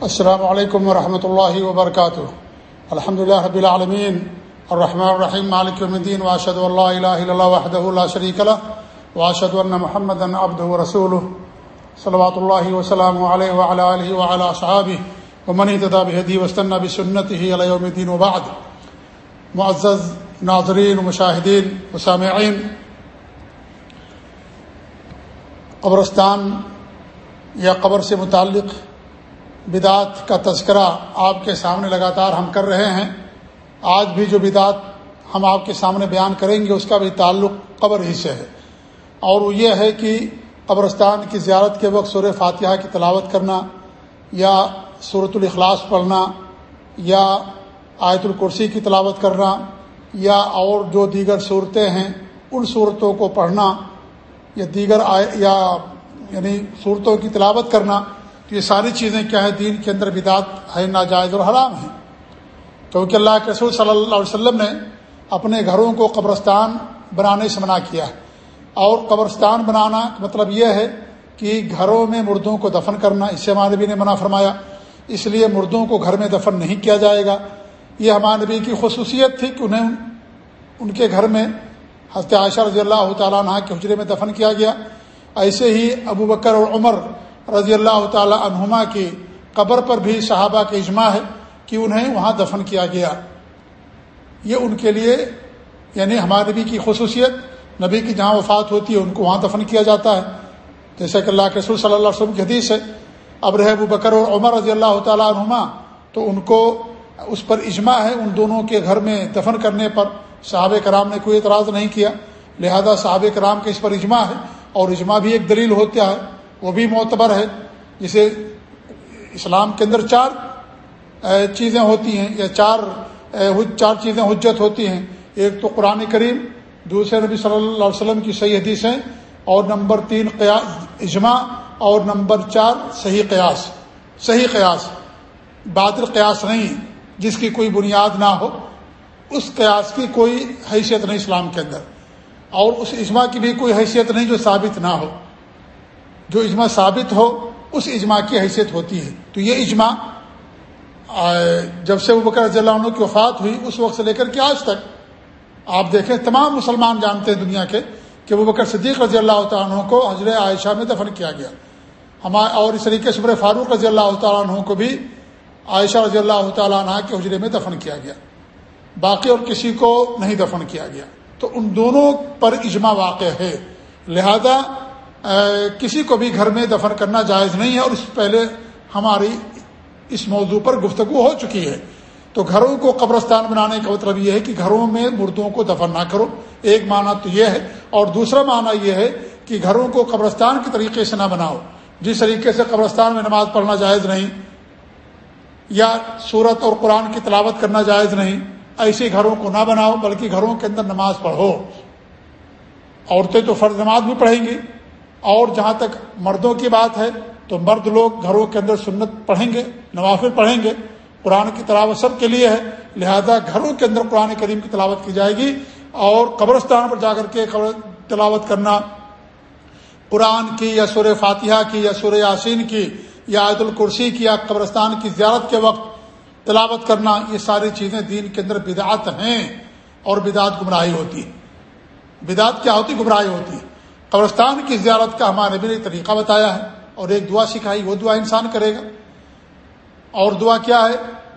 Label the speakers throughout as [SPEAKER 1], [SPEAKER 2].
[SPEAKER 1] السلام علیکم ورحمۃ اللہ وبرکاتہ۔ الحمد اللہ رب العالمین۔ الرحمن الرحیم۔ مالک الدین۔ واشد اللہ الہ الا اللہ وحدہ لا شریک له واشهد ان محمدا عبده ورسوله صلوات الله وسلام عليه وعلى اله وعلى اصحابه ومن اهتدى بهديه واستنى بسنته الى يوم الدين وبعد۔ معزز ناظرین ومشاهدین وسامعین قبرستان یا قبر سے متعلق بدعت کا تذکرہ آپ کے سامنے لگاتار ہم کر رہے ہیں۔ آج بھی جو بدعت ہم آپ کے سامنے بیان کریں گے، اس کا بھی تعلق قبر ہی سے ہے۔ اور وہ یہ ہے کہ قبرستان کی زیارت کے وقت سور فاتحہ کی تلاوت کرنا یا صورت الاخلاص پڑھنا یا آیت الکرسی کی تلاوت کرنا یا اور جو دیگر صورتیں ہیں، ان صورتوں کو پڑھنا یا دیگر یا یعنی صورتوں کی تلاوت کرنا تو یہ ساری چیزیں کیا ہے دین کے اندر بدعت ہے، ناجائز اور حرام ہیں۔ کیونکہ اللہ کے رسول صلی اللہ علیہ وسلم نے اپنے گھروں کو قبرستان بنانے سے منع کیا ہے۔ اور قبرستان بنانا مطلب یہ ہے کہ گھروں میں مردوں کو دفن کرنا، اس سے ہمارے نبی نے منع فرمایا۔ اس لیے مردوں کو گھر میں دفن نہیں کیا جائے گا۔ یہ ہمارے نبی کی خصوصیت تھی کہ انہیں ان کے گھر میں حضرت عائشہ رضی اللہ تعالیٰ عنہ کے حجرے میں دفن کیا گیا۔ ایسے ہی ابو بکر اور عمر رضی اللہ تعالی عنہما کی قبر پر بھی صحابہ کا اجماع ہے کہ انہیں وہاں دفن کیا گیا۔ یہ ان کے لیے یعنی ہمارے نبی کی خصوصیت، نبی کی جہاں وفات ہوتی ہے ان کو وہاں دفن کیا جاتا ہے۔ جیسا کہ اللہ کے رسول صلی اللہ علیہ وسلم کی حدیث ہے، اب رہ ابو بکر اور عمر رضی اللہ تعالیٰ عنہما، تو ان کو اس پر اجماع ہے ان دونوں کے گھر میں دفن کرنے پر۔ صحابہ کرام نے کوئی اعتراض نہیں کیا، لہذا صحابہ کرام کے اس پر اجماع ہے اور اجماع بھی ایک دلیل ہوتا ہے۔ وہ بھی معتبر ہے۔ جسے اسلام کے اندر چار چیزیں ہوتی ہیں، یا چار چار چیزیں حجت ہوتی ہیں۔ ایک تو قرآن کریم، دوسرے نبی صلی اللہ علیہ وسلم کی صحیح حدیثیں، اور نمبر تین قیاس، اجماع، اور نمبر چار، صحیح قیاس۔ صحیح قیاس بادل قیاس نہیں جس کی کوئی بنیاد نہ ہو، اس قیاس کی کوئی حیثیت نہیں اسلام کے اندر۔ اور اس اجماع کی بھی کوئی حیثیت نہیں جو ثابت نہ ہو۔ جو اجماع ثابت ہو، اس اجماع کی حیثیت ہوتی ہے۔ تو یہ اجماع جب سے وہ بکر رضی اللہ عنہ کی وفات ہوئی، اس وقت سے لے کر کے آج تک، آپ دیکھیں، تمام مسلمان جانتے ہیں دنیا کے کہ وہ بکر صدیق رضی اللہ تعالیٰ عنہ کو حضرت عائشہ میں دفن کیا گیا۔ ہمارے، اور اس طریقے سے فاروق رضی اللہ تعالیٰ عنہ کو بھی عائشہ رضی اللہ تعالیٰ عنہ کے حجرے میں دفن کیا گیا۔ باقی اور کسی کو نہیں دفن کیا گیا۔ تو ان دونوں پر اجماع واقع ہے۔ لہذا کسی کو بھی گھر میں دفن کرنا جائز نہیں ہے اور اس پہلے ہماری اس موضوع پر گفتگو ہو چکی ہے۔ تو گھروں کو قبرستان بنانے کا مطلب یہ ہے کہ گھروں میں مردوں کو دفن نہ کرو۔ ایک معنی تو یہ ہے اور دوسرا معنی یہ ہے کہ گھروں کو قبرستان کے طریقے سے نہ بناؤ۔ جس طریقے سے قبرستان میں نماز پڑھنا جائز نہیں یا صورت اور قرآن کی تلاوت کرنا جائز نہیں، ایسے گھروں کو نہ بناؤ، بلکہ گھروں کے اندر نماز پڑھو۔ عورتیں تو فرض نماز بھی پڑھیں گی۔ اور جہاں تک مردوں کی بات ہے، تو مرد لوگ گھروں کے اندر سنت پڑھیں گے، نوافل پڑھیں گے۔ قرآن کی تلاوت سب کے لیے ہے، لہذا گھروں کے اندر قرآن کریم کی تلاوت کی جائے گی۔ اور قبرستان پر جا کر کے قبر تلاوت کرنا، قرآن کی یا سور فاتحہ کی یا سور یاسین کی یا عید الکرسی کی یا قبرستان کی زیارت کے وقت تلاوت کرنا، یہ ساری چیزیں دین کے اندر بدعت ہیں اور بدعت گمراہی ہوتی ہے۔ بدعت کیا ہوتی؟ گمراہی ہوتی ہے۔ قبرستان کی زیارت کا ہمارے بھی طریقہ بتایا ہے اور ایک دعا سکھائی، وہ دعا انسان کرے گا۔ اور دعا کیا ہے؟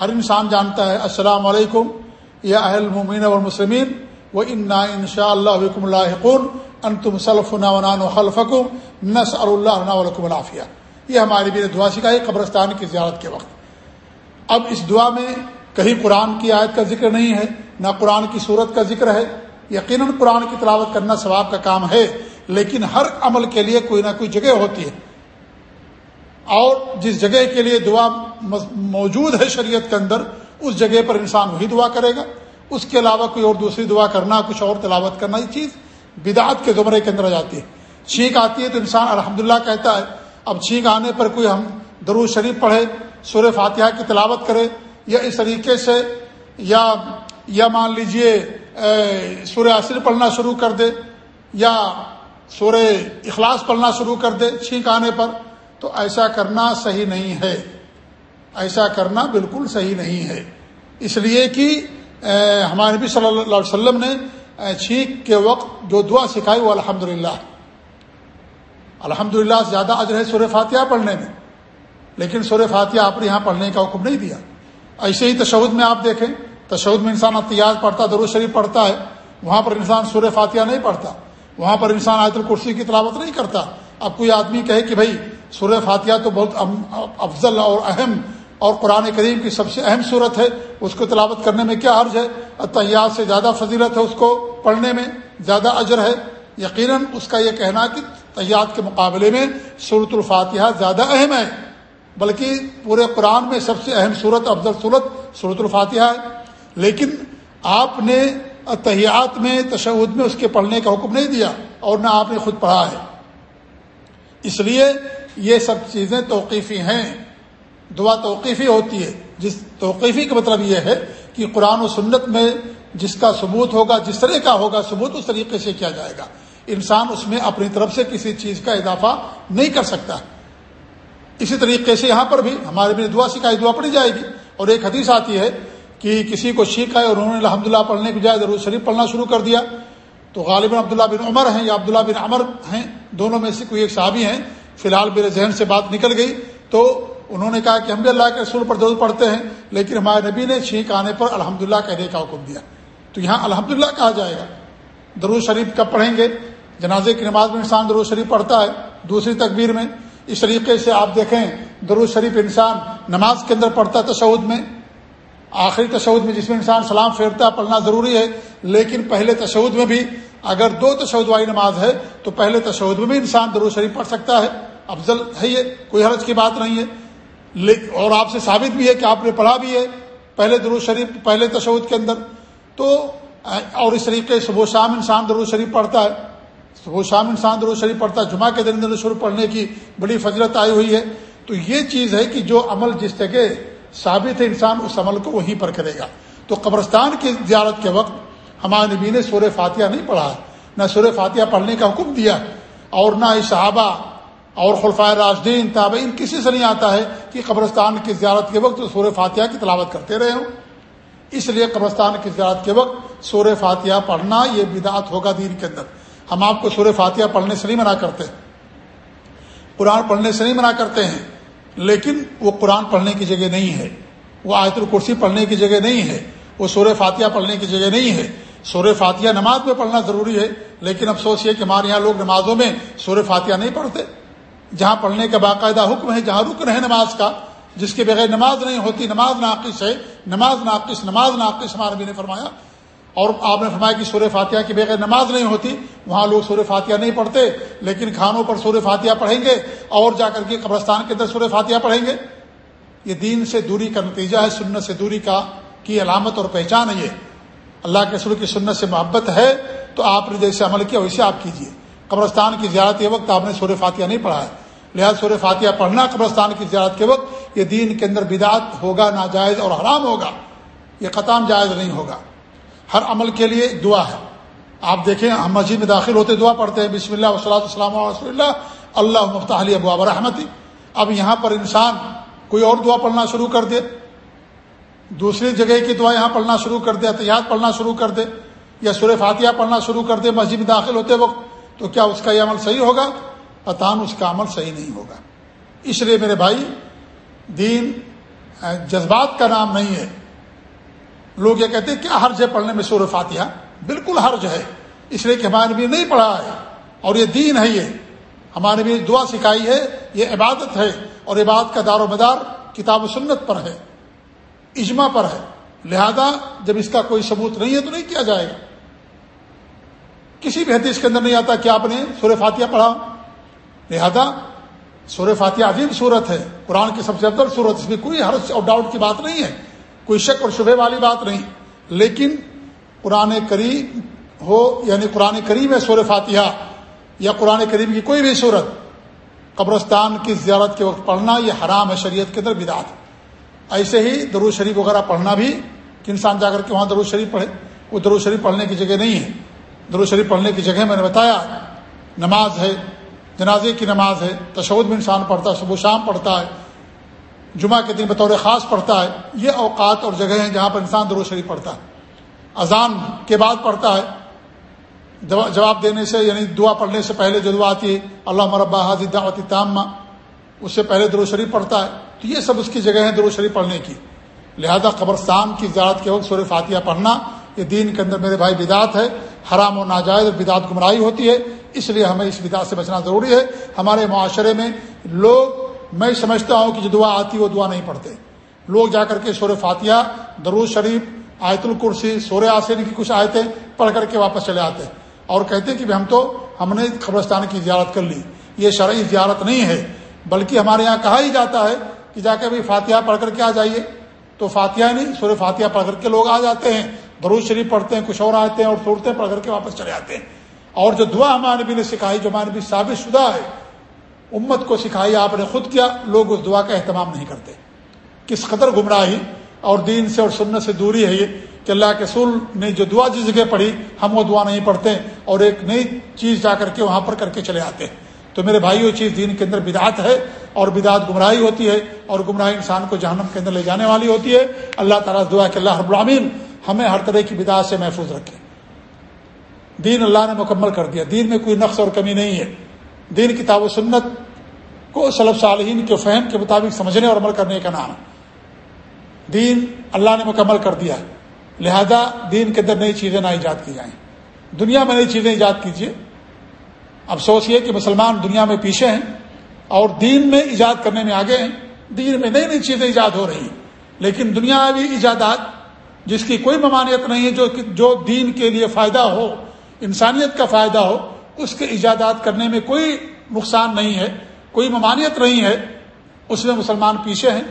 [SPEAKER 1] ہر انسان جانتا ہے، السلام علیکم، یا اہل ممین اور مسلمین وہ انا ان شاء اللہ اللہ ان تم سلف ونان و خلفکم نس اللہ العافیہ۔ یہ ہماری بھی دعا سکھائی قبرستان کی زیارت کے وقت۔ اب اس دعا میں کہیں قرآن کی آیت کا ذکر نہیں ہے، نہ قرآن کی صورت کا ذکر ہے۔ یقیناً قرآن کی تلاوت کرنا ثواب کا کام ہے۔ لیکن ہر عمل کے لیے کوئی نہ کوئی جگہ ہوتی ہے۔ اور جس جگہ کے لیے دعا موجود ہے شریعت کے اندر، اس جگہ پر انسان وہی دعا کرے گا۔ اس کے علاوہ کوئی اور دوسری دعا کرنا، کچھ اور تلاوت کرنا، یہ چیز بدعت کے زمرے کے اندر آ جاتی ہے۔ چھینک آتی ہے تو انسان الحمد کہتا ہے، اب چھینک آنے پر کوئی ہم درو شریف پڑھے سور فاتحہ کی تلاوت کرے، یا اس طریقے سے، یا یا مان لیجیے سور عصر پڑھنا شروع کر دے، یا سورہ اخلاص پڑھنا شروع کر دے چھینک آنے پر، تو ایسا کرنا صحیح نہیں ہے۔ ایسا کرنا بالکل صحیح نہیں ہے۔ اس لیے کہ ہمارے نبی صلی اللہ علیہ وسلم نے چھینک کے وقت جو دعا سکھائی وہ الحمد للہ الحمد للہ زیادہ اجر ہے سورہ فاتحہ پڑھنے میں، لیکن سورہ فاتحہ آپ نے یہاں پڑھنے کا حکم نہیں دیا۔ ایسے ہی تشود میں آپ دیکھیں تشود میں انسان احتیاط پڑھتا درو شریف پڑھتا ہے، وہاں پر انسان سورہ فاتحہ نہیں پڑھتا۔ وہاں پر انسان آیت الکرسی کی تلاوت نہیں کرتا۔ اب کوئی آدمی کہے کہ بھائی، سورہ فاتحہ تو بہت افضل اور اہم اور قرآن کریم کی سب سے اہم صورت ہے۔ اس کو تلاوت کرنے میں کیا عرض ہے؟ اتحیات سے زیادہ فضیلت ہے اس کو پڑھنے میں، زیادہ اجر ہے۔ یقیناً اس کا یہ کہنا کہ تحیات کے مقابلے میں صورت الفاتحہ زیادہ اہم ہے، بلکہ پورے قرآن میں سب سے اہم صورت، افضل صورت صورت الفاتحہ ہے۔ لیکن آپ نے تحیات میں تشود میں اس کے پڑھنے کا حکم نہیں دیا اور نہ آپ نے خود پڑھا ہے۔ اس لیے یہ سب چیزیں توقیفی ہیں۔ دعا توقیفی ہوتی ہے۔ جس توقیفی کا مطلب یہ ہے کہ قرآن و سنت میں جس کا ثبوت ہوگا، جس طرح کا ہوگا، ثبوت اس طریقے سے کیا جائے گا۔ انسان اس میں اپنی طرف سے کسی چیز کا اضافہ نہیں کر سکتا۔ اسی طریقے سے یہاں پر بھی ہمارے بھی دعا سکھائی، دعا پڑھی جائے گی۔ اور ایک حدیث آتی ہے کہ کسی کو شیخ ہے اور انہوں نے الحمد للہ پڑھنے کی جائے ضرور شریف پڑھنا شروع کر دیا، تو غالب عبداللہ بن عمر ہیں یا عبداللہ بن عمر ہیں، دونوں میں سے کوئی ایک صحابی ہیں۔ فی الحال میرے ذہن سے بات نکل گئی۔ تو انہوں نے کہا کہ ہم بھی اللہ کے رسول پر درود پڑھتے ہیں، لیکن ہمارے نبی نے چھینک آنے پر الحمد للہ کہنے کا حکم دیا۔ تو یہاں الحمد للہ کہا جائے گا۔ درود شریف کب پڑھیں گے؟ جنازے کی نماز میں انسان درود شریف پڑھتا ہے، دوسری تکبیر میں۔ اس طریقے سے آپ دیکھیں، درود شریف انسان نماز کے اندر پڑھتا ہے تشود میں۔ آخری تشود میں جس میں انسان سلام پھیرتا پڑھنا ضروری ہے، لیکن پہلے تشود میں بھی اگر دو تشود والی نماز ہے، تو پہلے تشود میں بھی انسان درود شریف پڑھ سکتا ہے۔ افضل ہے یہ، کوئی حرج کی بات نہیں ہے۔ اور آپ سے ثابت بھی ہے کہ آپ نے پڑھا بھی ہے پہلے درود شریف، پہلے تشود کے اندر۔ تو اور اس طریقے سے صبح شام انسان درود شریف پڑھتا ہے۔ صبح شام انسان درود شریف پڑھتا ہے۔ جمعہ کے دن شروع پڑھنے کی بڑی فضلت آئی ہوئی ہے۔ تو یہ چیز ہے کہ جو عمل جس جگہ ثابت ہے انسان اس عمل کو وہیں پر کرے گا۔ تو قبرستان کی زیارت کے وقت ہمارے نبی نے سور فاتحہ نہیں پڑھا ہے۔ نہ سور فاتحہ پڑھنے کا حکم دیا اور نہ ہی صحابہ اور خلفۂ راجدین تابعین، کسی سے نہیں آتا ہے کہ قبرستان کی زیارت کے وقت سور فاتحہ کی تلاوت کرتے رہے ہوں۔ اس لیے قبرستان کی زیارت کے وقت سور فاتحہ پڑھنا یہ بدعت ہوگا دین کے اندر۔ ہم آپ کو سور فاتحہ پڑھنے سے نہیں منع کرتے۔ قرآن پڑھنے سے نہیں منع کرتے ہیں۔ لیکن وہ قرآن پڑھنے کی جگہ نہیں ہے، وہ آیت الکرسی پڑھنے کی جگہ نہیں ہے، وہ سور فاتحہ پڑھنے کی جگہ نہیں ہے۔ سور فاتحہ نماز میں پڑھنا ضروری ہے، لیکن افسوس یہ کہ ہمارے یہاں لوگ نمازوں میں سور فاتحہ نہیں پڑھتے۔ جہاں پڑھنے کا باقاعدہ حکم ہے، جہاں رکن ہے نماز کا، جس کے بغیر نماز نہیں ہوتی، نماز ناقص ہے، نماز ناقص نماز ناقص، ہمارے بھی نے فرمایا۔ اور آپ نے فرمایا کہ سورہ فاتحہ کے بغیر نماز نہیں ہوتی، وہاں لوگ سورہ فاتحہ نہیں پڑھتے، لیکن کھانوں پر سورہ فاتحہ پڑھیں گے اور جا کر کے قبرستان کے اندر سورہ فاتحہ پڑھیں گے۔ یہ دین سے دوری کا نتیجہ ہے، سنت سے دوری کا، کی علامت اور پہچان ہے یہ۔ اللہ کے رسول کی سنت سے محبت ہے، تو آپ نے جیسے عمل کیا، ویسے آپ کیجیے قبرستان کی زیارت کے وقت آپ نے سورہ فاتحہ نہیں پڑھا ہے۔ لہٰذا سورہ فاتحہ پڑھنا قبرستان کی زیارت کے وقت یہ دین کے اندر بدعت ہوگا، ناجائز اور حرام ہوگا۔ یہ قطام جائز نہیں ہوگا۔ ہر عمل کے لیے دعا ہے۔ آپ دیکھیں، ہم مسجد میں داخل ہوتے دعا پڑھتے ہیں، بسم اللہ وسلات السلام رسول اللہ اللہ مفتاح علی ابو رحمتی۔ اب یہاں پر انسان کوئی اور دعا پڑھنا شروع کر دے، دوسری جگہ کی دعا یہاں پڑھنا شروع کر دے احتیاط پڑھنا شروع کر دے، یا سورہ فاتحہ پڑھنا شروع کر دے مسجد میں داخل ہوتے وقت، تو کیا اس کا یہ عمل صحیح ہوگا؟ پتان اس کا عمل صحیح نہیں ہوگا۔ اس لیے میرے بھائی، دین، جذبات کا نام نہیں ہے۔ لوگ یہ کہتے ہیں، کیا حرج ہے پڑھنے میں سور فاتحہ؟ بالکل حرج ہے۔ اس لیے کہ ہمارے نبی نہیں پڑھا ہے۔ اور یہ دین ہے یہ۔ ہمارے نبی دعا سکھائی ہے، یہ عبادت ہے۔ اور عبادت کا دار و مدار کتاب و سنت پر ہے۔ اجماع پر ہے۔ لہذا جب اس کا کوئی ثبوت نہیں ہے تو نہیں کیا جائے گا۔ کسی بھی حدیث کے اندر نہیں آتا کہ آپ نے سور فاتحہ پڑھا۔ لہذا سور فاتحہ عظیم صورت ہے۔ قرآن کی سب سے افضل صورت، اس میں کوئی حرج اور ڈاؤٹ کی بات نہیں ہے۔ کوئی شک اور شبہ والی بات نہیں۔ لیکن قرآن کریم ہو یعنی قرآن کریم ہے سور فاتحہ، یا قرآن کریم کی کوئی بھی صورت، قبرستان کی زیارت کے وقت پڑھنا یہ حرام ہے، شریعت کے اندر بدعت۔ ایسے ہی درو شریف وغیرہ پڑھنا بھی، کہ انسان جا کر کے وہاں درو شریف پڑھے، وہ درو شریف پڑھنے کی جگہ نہیں ہے۔ درو شریف پڑھنے کی جگہ میں نے بتایا، نماز ہے، جنازے کی نماز ہے تشود میں انسان پڑھتا ہے، صبح شام پڑھتا ہے۔ جمعہ کے دن بطور خاص پڑھتا ہے، یہ اوقات اور جگہ ہیں جہاں پر انسان درو شریف پڑھتا ہے۔ اذان کے بعد پڑھتا ہے۔ جواب دینے سے یعنی دعا پڑھنے سے پہلے جو دعا آتی ہے اللہ مربع حاضی دعوت تامہ اس سے پہلے درو شریف پڑھتا ہے۔ تو یہ سب اس کی جگہ ہے درو شریف پڑھنے کی۔ لہذا قبرستان کی زیارت کے وقت سور فاتحہ پڑھنا، یہ دین کے اندر میرے بھائی بدعت ہے۔ حرام و ناجائز اور بدعت گمراہی ہوتی ہے۔ اس لیے ہمیں اس بدعت سے بچنا ضروری ہے۔ ہمارے معاشرے میں لوگ میں سمجھتا ہوں کہ جو دعا آتی ہے وہ دعا نہیں پڑھتے۔ لوگ جا کر کے سور فاتحہ درود شریف، آیت الکرسی سور آسین کی کچھ آیتیں پڑھ کر کے واپس چلے آتے ہیں۔ اور کہتے کہ ہم تو ہم نے قبرستان کی زیارت کر لی۔ یہ شرعی زیارت نہیں ہے، بلکہ ہمارے یہاں کہا ہی جاتا ہے کہ جا کے ابھی فاتحہ پڑھ کر کے آ جائیے۔ تو فاتحہ نہیں، سورہ فاتحہ پڑھ کر کے لوگ آ جاتے ہیں۔ درود شریف پڑھتے ہیں، کچھ اور آتے ہیں اور صورتیں پڑھ کر کے واپس چلے آتے ہیں۔ اور جو دعا ہمارے نبی نے سکھائی، جو ہمارے نبی ثابت شدہ ہے امت کو سکھائی، آپ نے خود کیا، لوگ اس دعا کا اہتمام نہیں کرتے۔ کس قدر گمراہی اور دین سے اور سنت سے دوری ہے یہ کہ اللہ کے سول نے جو دعا جس جگہ پڑھی، ہم وہ دعا نہیں پڑھتے اور ایک نئی چیز جا کر کے وہاں پر کر کے چلے آتے۔ ہیں تو میرے بھائی وہ چیز دین کے اندر بدعت ہے اور بدعت گمراہی ہوتی ہے اور گمراہی انسان کو جہنم کے اندر لے جانے والی ہوتی ہے۔ اللہ تعالیٰ دعا کہ اللہ رب العامین ہمیں ہر طرح کی بدعت سے محفوظ رکھے۔ دین اللہ نے مکمل کر دیا۔ دین میں کوئی نقص اور کمی نہیں ہے۔ دین، کتاب و سنت کو صلب صالحین کے فہم کے مطابق سمجھنے اور عمل کرنے کا نام دین اللہ نے مکمل کر دیا لہذا دین کے اندر نئی چیزیں نہ ایجاد کی جائیں۔ دنیا میں نئی چیزیں ایجاد کیجیے افسوس یہ کہ مسلمان دنیا میں پیچھے ہیں اور دین میں ایجاد کرنے میں آگے ہیں۔ دین میں نئی نئی چیزیں ایجاد ہو رہی ہیں۔ لیکن دنیاوی ایجادات، جس کی کوئی ممانعت نہیں ہے، جو جو دین کے لیے فائدہ ہو، انسانیت کا فائدہ ہو اس کے ایجادات کرنے میں کوئی نقصان نہیں ہے، کوئی ممانعت نہیں ہے، اس میں مسلمان پیچھے ہیں،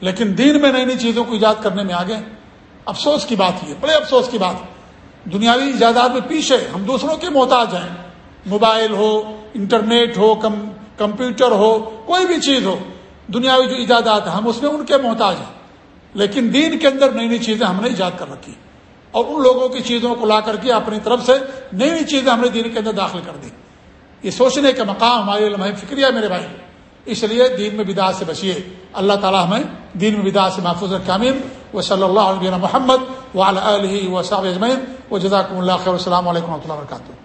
[SPEAKER 1] لیکن دین میں نئی نئی چیزوں کو ایجاد کرنے میں آگے ہیں۔ افسوس کی بات یہ، بڑے افسوس کی بات۔ دنیاوی ایجادات میں پیچھے ہم دوسروں کے محتاج ہیں۔ موبائل ہو، انٹرنیٹ ہو، کم، کمپیوٹر ہو، کوئی بھی چیز ہو، دنیاوی جو ایجادات ہیں، ہم اس میں ان کے محتاج ہیں۔ لیکن دین کے اندر نئی نئی چیزیں ہم نے ایجاد کر رکھی اور ان لوگوں کی چیزوں کو لا کر کے اپنی طرف سے نئی نئی چیزیں ہم نے دین کے اندر داخل کر دی۔ یہ سوچنے کا مقام ہمارے لمحے فکریہ میرے بھائی۔ اس لیے دین میں بدا سے بچیے۔ اللہ تعالیٰ ہمیں دین میں بدا سے محفوظ کامل و صلی اللہ علیہ محمد و علیہ و صاحب اجمین و جزاک اللہ خیر۔ السلام علیکم و رحمۃ اللہ وبرکاتہ۔